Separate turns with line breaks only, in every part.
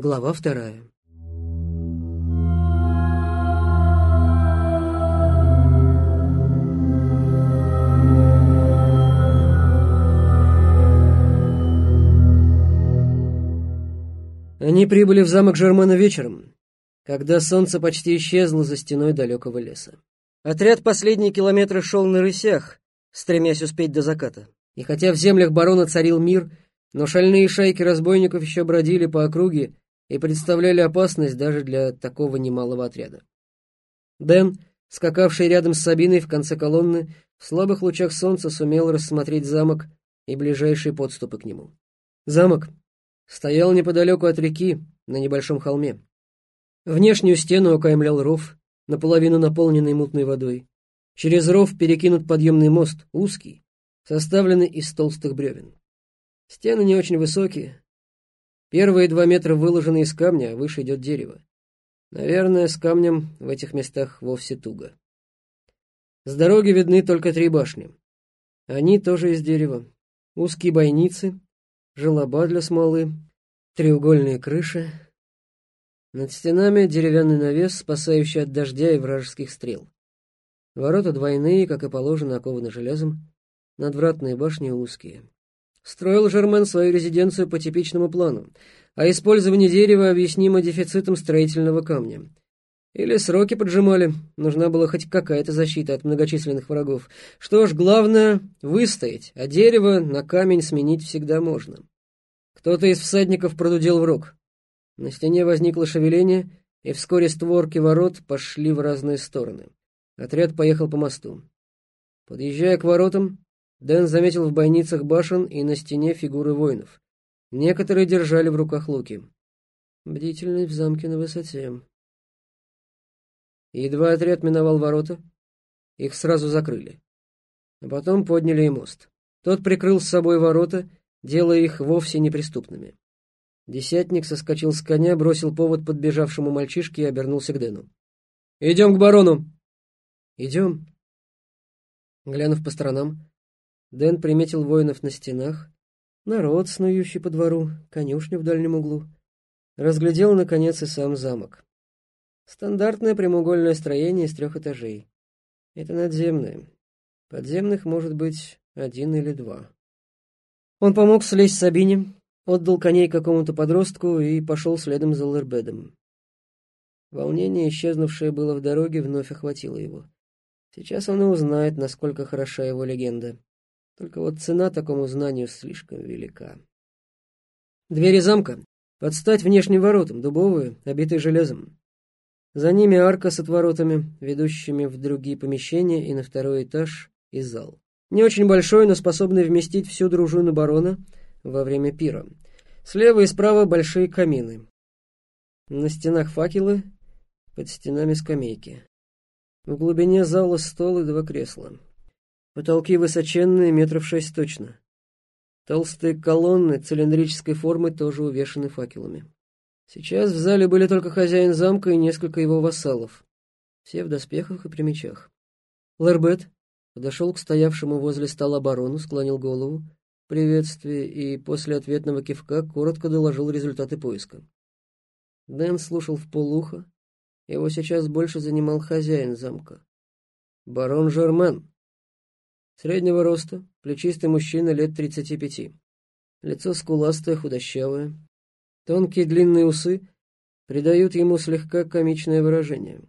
Глава вторая. Они прибыли в замок Жермана вечером, когда солнце почти исчезло за стеной далекого леса. Отряд последние километры шел на рысях, стремясь успеть до заката. И хотя в землях барона царил мир, но шальные шайки разбойников еще бродили по округе и представляли опасность даже для такого немалого отряда. Дэн, скакавший рядом с Сабиной в конце колонны, в слабых лучах солнца сумел рассмотреть замок и ближайшие подступы к нему. Замок стоял неподалеку от реки, на небольшом холме. Внешнюю стену окаймлял ров, наполовину наполненный мутной водой. Через ров перекинут подъемный мост, узкий, составленный из толстых бревен. Стены не очень высокие. Первые два метра выложены из камня, а выше идет дерево. Наверное, с камнем в этих местах вовсе туго. С дороги видны только три башни. Они тоже из дерева. Узкие бойницы, желоба для смолы, треугольные крыши. Над стенами деревянный навес, спасающий от дождя и вражеских стрел. Ворота двойные, как и положено, окованы железом. Надвратные башни узкие. Строил Жермен свою резиденцию по типичному плану, а использование дерева объяснимо дефицитом строительного камня. Или сроки поджимали, нужна была хоть какая-то защита от многочисленных врагов. Что ж, главное — выстоять, а дерево на камень сменить всегда можно. Кто-то из всадников продудел в рог. На стене возникло шевеление, и вскоре створки ворот пошли в разные стороны. Отряд поехал по мосту. Подъезжая к воротам, Дэн заметил в бойницах башен и на стене фигуры воинов. Некоторые держали в руках луки. Бдительность в замке на высоте. Едва отряд миновал ворота, их сразу закрыли. А потом подняли и мост. Тот прикрыл с собой ворота, делая их вовсе неприступными. Десятник соскочил с коня, бросил повод подбежавшему мальчишке и обернулся к Дэну. «Идем к барону!» «Идем!» Глянув по сторонам, Дэн приметил воинов на стенах, народ, снующий по двору, конюшню в дальнем углу. Разглядел, наконец, и сам замок. Стандартное прямоугольное строение из трех этажей. Это надземное. Подземных может быть один или два. Он помог слезть Сабине, отдал коней какому-то подростку и пошел следом за Лербедом. Волнение, исчезнувшее было в дороге, вновь охватило его. Сейчас он и узнает, насколько хороша его легенда. Только вот цена такому знанию слишком велика. Двери замка под стать внешним воротам, дубовые, обитые железом. За ними арка с отворотами, ведущими в другие помещения и на второй этаж и зал. Не очень большой, но способный вместить всю дружину барона во время пира. Слева и справа большие камины. На стенах факелы, под стенами скамейки. В глубине зала стол и два кресла. Потолки высоченные, метров шесть точно. Толстые колонны цилиндрической формы тоже увешаны факелами. Сейчас в зале были только хозяин замка и несколько его вассалов. Все в доспехах и при мечах. Лербет подошел к стоявшему возле стола барону, склонил голову в приветствии и после ответного кивка коротко доложил результаты поиска. Дэн слушал в полухо. Его сейчас больше занимал хозяин замка. Барон Жермен, Среднего роста, плечистый мужчина лет 35. Лицо скуластое, худощавое. Тонкие длинные усы придают ему слегка комичное выражение.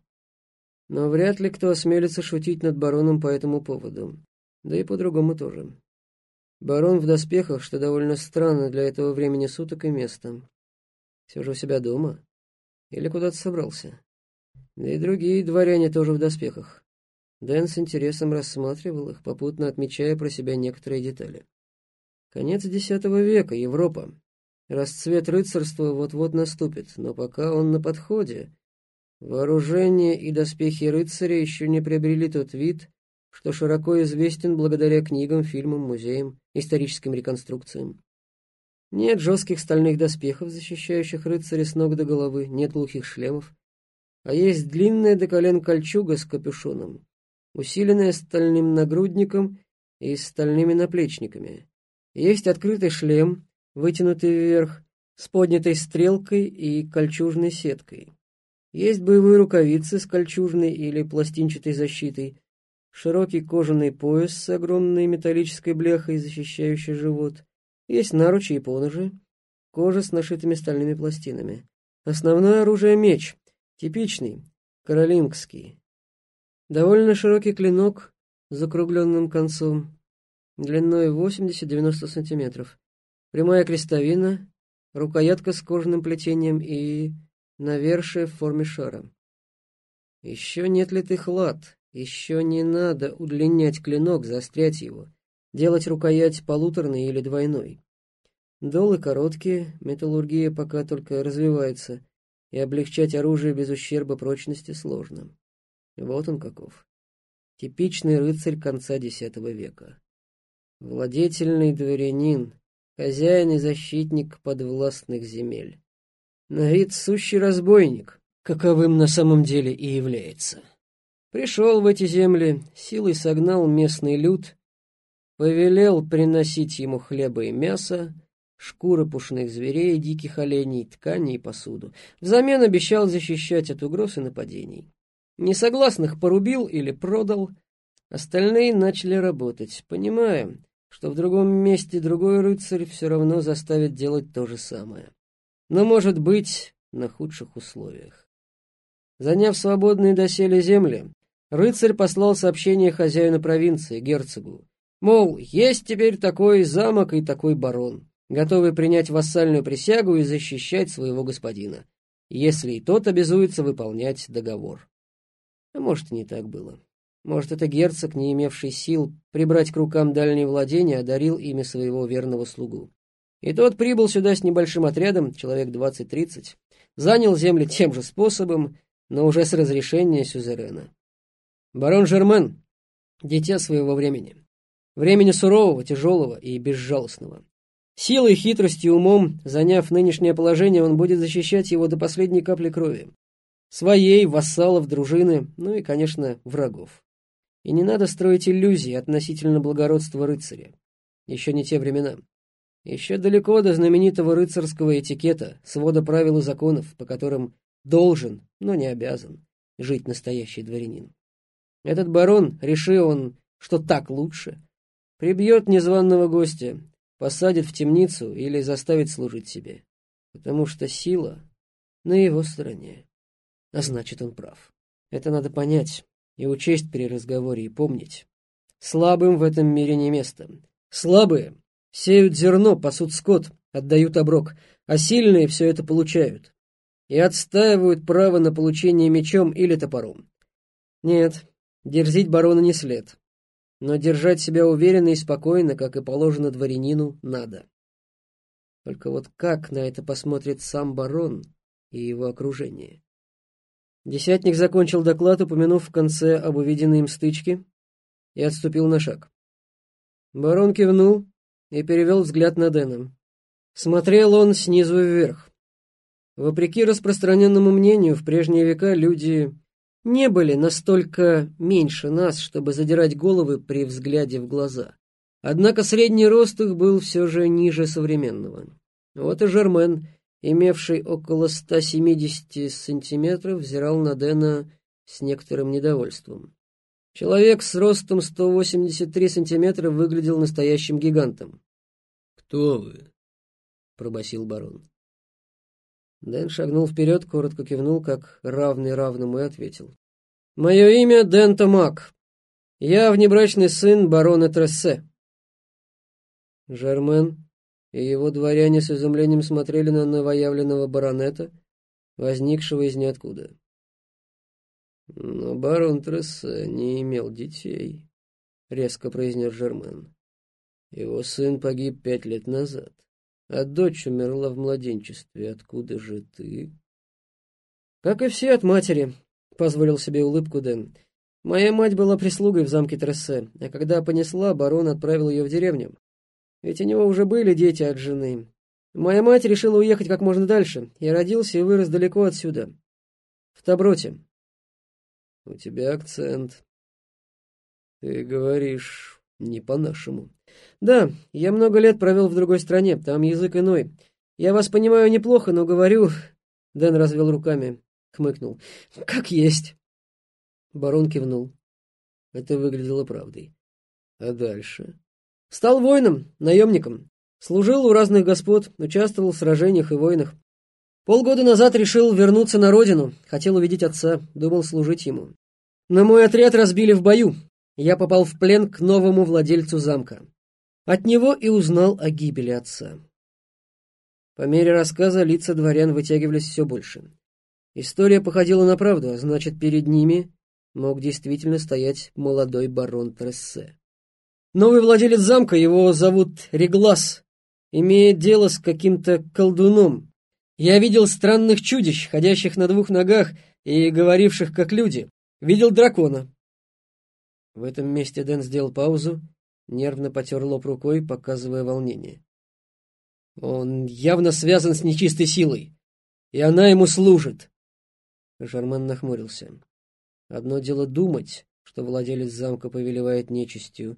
Но вряд ли кто осмелится шутить над бароном по этому поводу. Да и по-другому тоже. Барон в доспехах, что довольно странно для этого времени суток и места. Все же у себя дома. Или куда-то собрался. Да и другие дворяне тоже в доспехах. Дэн с интересом рассматривал их, попутно отмечая про себя некоторые детали. Конец X века, Европа. Расцвет рыцарства вот-вот наступит, но пока он на подходе. Вооружение и доспехи рыцаря еще не приобрели тот вид, что широко известен благодаря книгам, фильмам, музеям, историческим реконструкциям. Нет жестких стальных доспехов, защищающих рыцаря с ног до головы, нет глухих шлемов, а есть длинная до колен кольчуга с капюшоном, усиленная стальным нагрудником и стальными наплечниками. Есть открытый шлем, вытянутый вверх, с поднятой стрелкой и кольчужной сеткой. Есть боевые рукавицы с кольчужной или пластинчатой защитой, широкий кожаный пояс с огромной металлической бляхой, защищающей живот. Есть наручи и поножи, кожа с нашитыми стальными пластинами. Основное оружие — меч, типичный, каролингский. Довольно широкий клинок с закругленным концом, длиной 80-90 сантиметров. Прямая крестовина, рукоятка с кожаным плетением и навершие в форме шара. Еще нет ли ты хлад? Еще не надо удлинять клинок, заострять его, делать рукоять полуторной или двойной. Долы короткие, металлургия пока только развивается, и облегчать оружие без ущерба прочности сложно. Вот он каков. Типичный рыцарь конца X века. Владетельный дворянин, хозяин и защитник подвластных земель. На вид сущий разбойник, каковым на самом деле и является. Пришел в эти земли, силой согнал местный люд, повелел приносить ему хлеба и мясо, шкуры пушных зверей, диких оленей, ткани и посуду. Взамен обещал защищать от угроз и нападений. Несогласных порубил или продал, остальные начали работать, понимая, что в другом месте другой рыцарь все равно заставит делать то же самое. Но, может быть, на худших условиях. Заняв свободные доселе земли, рыцарь послал сообщение хозяину провинции, герцогу. Мол, есть теперь такой замок и такой барон, готовый принять вассальную присягу и защищать своего господина, если и тот обязуется выполнять договор. А может, и не так было. Может, это герцог, не имевший сил прибрать к рукам дальние владения, одарил ими своего верного слугу. И тот прибыл сюда с небольшим отрядом, человек двадцать-тридцать, занял земли тем же способом, но уже с разрешения сюзерена. Барон Жермен — дитя своего времени. Времени сурового, тяжелого и безжалостного. Силой, хитростью, умом, заняв нынешнее положение, он будет защищать его до последней капли крови. Своей, вассалов, дружины, ну и, конечно, врагов. И не надо строить иллюзии относительно благородства рыцаря. Еще не те времена. Еще далеко до знаменитого рыцарского этикета, свода правил и законов, по которым должен, но не обязан, жить настоящий дворянин. Этот барон, решил он, что так лучше, прибьет незваного гостя, посадит в темницу или заставит служить себе, потому что сила на его стороне. А значит, он прав. Это надо понять и учесть при разговоре и помнить. Слабым в этом мире не место. Слабые сеют зерно, пасут скот, отдают оброк, а сильные все это получают и отстаивают право на получение мечом или топором. Нет, Дерзить барона не след. Но держать себя уверенно и спокойно, как и положено дворянину, надо. Только вот как на это посмотрит сам барон и его окружение? Десятник закончил доклад, упомянув в конце об увиденной им стычке, и отступил на шаг. Барон кивнул и перевел взгляд на Дэна. Смотрел он снизу вверх. Вопреки распространенному мнению, в прежние века люди не были настолько меньше нас, чтобы задирать головы при взгляде в глаза. Однако средний рост их был все же ниже современного. Вот и Жермен, имевший около 170 сантиметров, взирал на Дэна с некоторым недовольством. Человек с ростом 183 сантиметра выглядел настоящим гигантом.
«Кто вы?» — пробасил барон.
Дэн шагнул вперед, коротко кивнул, как равный равному, и ответил. «Мое имя Дэн Томак. Я внебрачный сын барона Трессе». Жермен и его дворяне с изумлением смотрели на новоявленного баронета, возникшего из ниоткуда.
«Но барон Трессе не имел детей», — резко произнес Жермен. «Его сын погиб пять лет назад а дочь умерла в младенчестве. Откуда же ты?»
«Как и все от матери», — позволил себе улыбку Дэн. «Моя мать была прислугой в замке Трессе, а когда понесла, барон отправил ее в деревню. Ведь у него уже были дети от жены. Моя мать решила уехать как можно дальше. Я родился и вырос далеко отсюда, в Таброте».
«У тебя акцент. Ты говоришь не по-нашему».
Да, я много лет провел в другой стране, там язык иной. Я вас понимаю неплохо, но говорю...» Дэн развел руками, хмыкнул. «Как есть». Барон кивнул. Это выглядело правдой. А дальше? Стал воином, наемником. Служил у разных господ, участвовал в сражениях и войнах. Полгода назад решил вернуться на родину, хотел увидеть отца, думал служить ему. Но мой отряд разбили в бою. Я попал в плен к новому владельцу замка. От него и узнал о гибели отца. По мере рассказа лица дворян вытягивались все больше. История походила на правду, а значит, перед ними мог действительно стоять молодой барон Трессе. Новый владелец замка, его зовут Реглас, имеет дело с каким-то колдуном. Я видел странных чудищ, ходящих на двух ногах и говоривших как люди. Видел дракона. В этом месте Дэн сделал паузу, нервно потер лоб рукой, показывая волнение. Он явно связан с нечистой силой, и она ему служит. Жарман нахмурился. Одно дело думать, что владелец замка повелевает нечистью,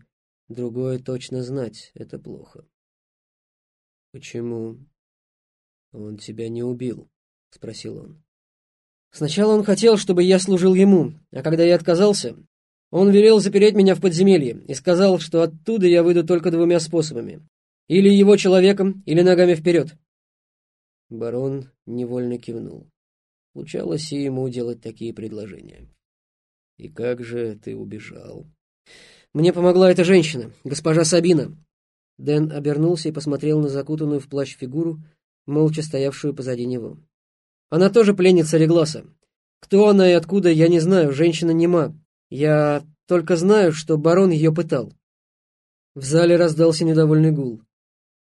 другое точно знать — это плохо. «Почему он тебя не убил?» — спросил он. «Сначала он хотел, чтобы я служил ему, а когда я отказался, он велел запереть меня в подземелье и сказал, что оттуда я выйду только двумя способами. Или его человеком, или ногами вперед». Барон невольно кивнул. Случалось и ему делать такие предложения. «И как же ты убежал?» «Мне помогла эта женщина, госпожа Сабина». Дэн обернулся и посмотрел на закутанную в плащ фигуру, молча стоявшую позади него. «Она тоже пленница Регласа. Кто она и откуда, я не знаю, женщина нема. Я только знаю, что барон ее пытал». В зале раздался недовольный гул.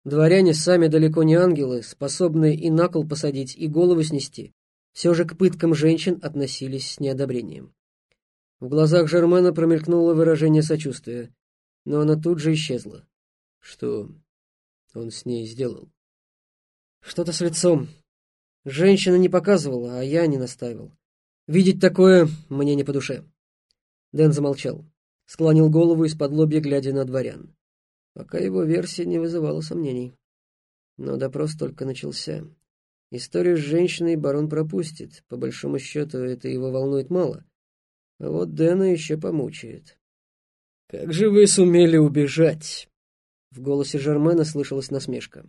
Дворяне сами далеко не ангелы, способные и на кол посадить, и голову снести. Все же к пыткам женщин относились с неодобрением. В глазах Жермена промелькнуло выражение сочувствия, но она тут же исчезла. Что он с ней сделал? Что-то с лицом. Женщина не показывала, а я не наставил. Видеть такое мне не по душе. Дэн замолчал, склонил голову из-под лобья, глядя на дворян. Пока его версия не вызывала сомнений. Но допрос только начался. Историю с женщиной барон пропустит. По большому счету, это его волнует мало. А вот Дэна еще помучает. «Как же вы сумели убежать?» В голосе Жермена слышалась насмешка.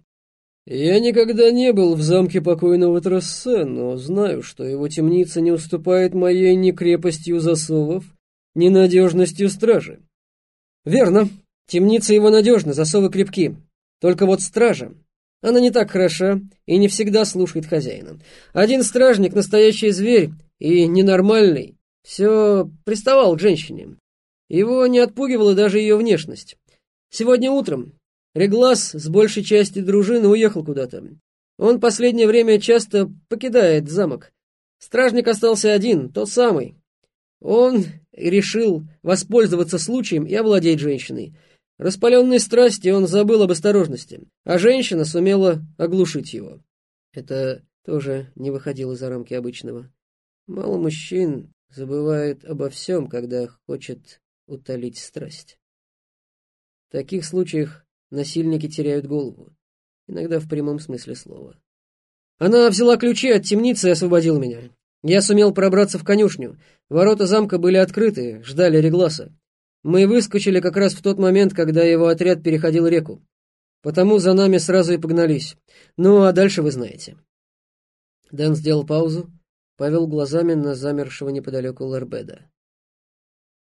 «Я никогда не был в замке покойного Троссе, но знаю, что его темница не уступает моей ни крепостью засовов, ни надежностью стражи». «Верно. Темница его надежна, засовы крепки. Только вот стража. Она не так хороша и не всегда слушает хозяина. Один стражник — настоящий зверь и ненормальный, все приставал к женщине. Его не отпугивала даже ее внешность. Сегодня утром Реглас с большей части дружины уехал куда-то. Он последнее время часто покидает замок. Стражник остался один, тот самый. Он решил воспользоваться случаем и овладеть женщиной. Распаленной страсти он забыл об осторожности, а женщина сумела оглушить его. Это тоже не выходило за рамки обычного. Мало мужчин забывает обо всем, когда хочет утолить страсть. В таких случаях насильники теряют голову, иногда в прямом смысле слова. Она взяла ключи от темницы и освободила меня. Я сумел пробраться в конюшню. Ворота замка были открыты, ждали Регласа. Мы выскочили как раз в тот момент, когда его отряд переходил реку. Потому за нами сразу и погнались. Ну, а дальше вы знаете. Дэн сделал паузу, повел глазами на замершего неподалеку Лербеда.